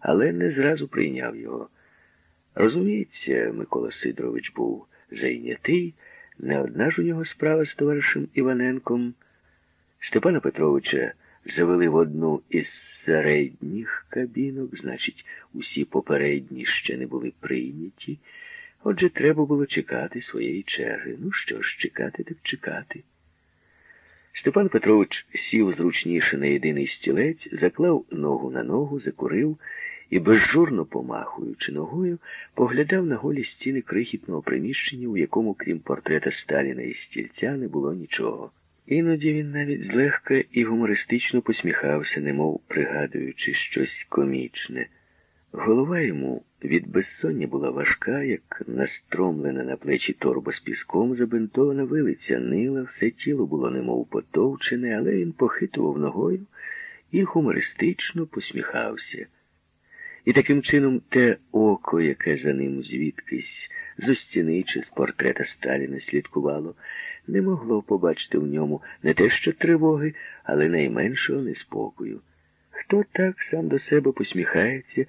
але не зразу прийняв його. Розуміється, Микола Сидорович був зайнятий, не одна ж у нього справа з товаришем Іваненком. Степана Петровича завели в одну із середніх кабінок, значить, усі попередні ще не були прийняті. Отже, треба було чекати своєї черги. Ну що ж, чекати, так чекати. Степан Петрович сів зручніше на єдиний стілець, заклав ногу на ногу, закурив і, безжурно помахуючи ногою, поглядав на голі стіни крихітного приміщення, у якому, крім портрета Сталіна і стільця, не було нічого. Іноді він навіть злегка і гумористично посміхався, немов пригадуючи щось комічне. Голова йому від безсоння була важка, як настромлена на плечі торба з піском, забинтована вилиця нила, все тіло було немов потовчене, але він похитував ногою і гумористично посміхався. І таким чином те око, яке за ним звідкись зо стіни чи з портрета Сталіна слідкувало, не могло побачити в ньому не те що тривоги, але найменшого неспокою. Хто так сам до себе посміхається,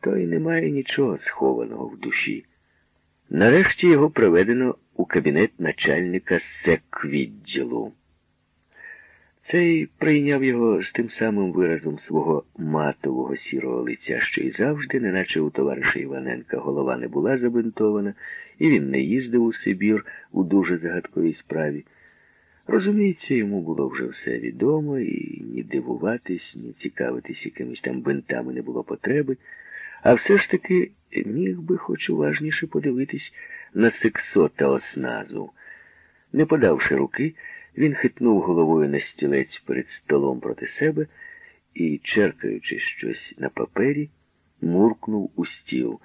той не має нічого схованого в душі. Нарешті його проведено у кабінет начальника секвідділу. Цей прийняв його з тим самим виразом свого матового сірого лиця, що й завжди, неначе у товариша Іваненка голова не була забинтована, і він не їздив у Сибір у дуже загадковій справі. Розуміється, йому було вже все відомо, і ні дивуватись, ні цікавитись якимись там бинтами не було потреби, а все ж таки міг би хоч уважніше подивитись на сексо та осназу. Не подавши руки, він хитнув головою на стілець перед столом проти себе і, черкаючи щось на папері, муркнув у стіл.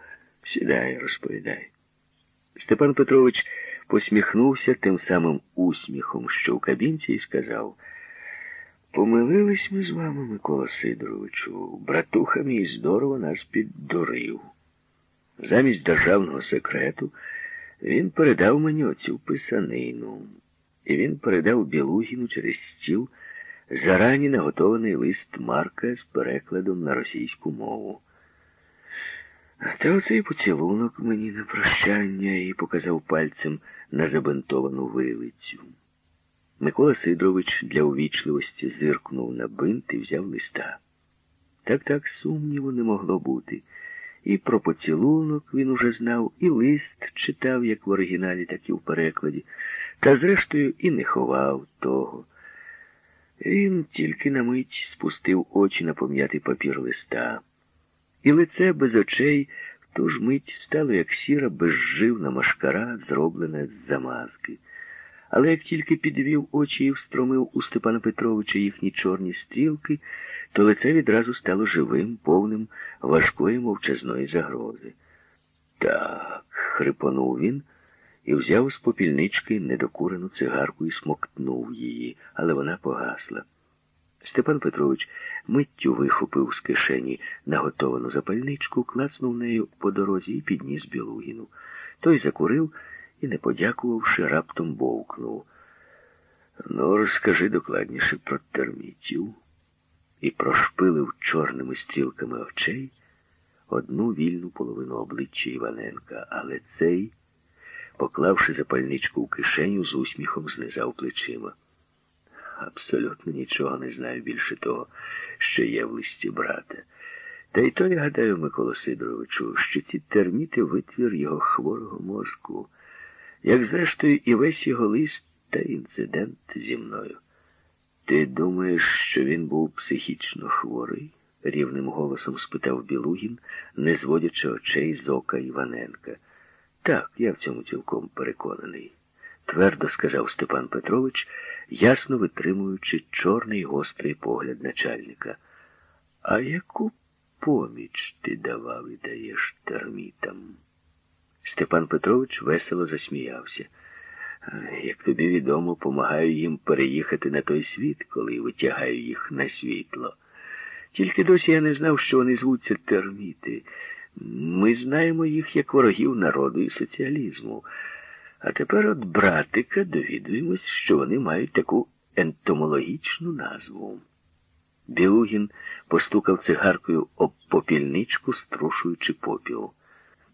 Сідай, розповідай. Степан Петрович посміхнувся тим самим усміхом, що в кабінці, і сказав, помилились ми з вами, Микола Сидоровичу. Братуха мій здорово нас піддурив. Замість державного секрету він передав мені оцю писанину. І він передав Білугіну через стіл зарані наготований лист Марка з перекладом на російську мову. Та оцей поцілунок мені на прощання і показав пальцем на забинтовану вилицю. Микола Сидорович для увічливості зиркнув на бинт і взяв листа. Так так сумніву не могло бути. І про поцілунок він уже знав, і лист читав як в оригіналі, так і в перекладі, та зрештою і не ховав того. Він тільки на мить спустив очі на пом'ятий папір листа і лице без очей в ту ж мить стало, як сіра, безживна машкара, зроблена з замазки. Але як тільки підвів очі і встромив у Степана Петровича їхні чорні стрілки, то лице відразу стало живим, повним важкої мовчазної загрози. Так, хрипонув він і взяв з попільнички недокурену цигарку і смоктнув її, але вона погасла. Степан Петрович миттю вихопив з кишені наготовану запальничку, клацнув нею по дорозі і підніс Білугіну. Той закурив і, не подякувавши, раптом бовкнув. Ну, розкажи докладніше про термітів і прошпилив чорними стрілками очей одну вільну половину обличчя Іваненка, але цей, поклавши запальничку в кишеню, з усміхом знизав плечима. Абсолютно нічого не знаю більше того, що є в листі брата. Та й то я гадаю, Микола Сидоровичу, що ці терміти витвір його хворого мозку, як зрештою і весь його лист та інцидент зі мною. Ти думаєш, що він був психічно хворий? рівним голосом спитав Білугін, не зводячи очей з ока Іваненка. Так, я в цьому цілком переконаний, твердо сказав Степан Петрович ясно витримуючи чорний гострий погляд начальника. А яку поміч ти давав і даєш термітам? Степан Петрович весело засміявся. Як тобі відомо, помагаю їм переїхати на той світ, коли витягаю їх на світло. Тільки досі я не знав, що вони звуться терміти. Ми знаємо їх як ворогів народу і соціалізму. А тепер от братика довідуємось, що вони мають таку ентомологічну назву. Біугін постукав цигаркою об попільничку, струшуючи попіл.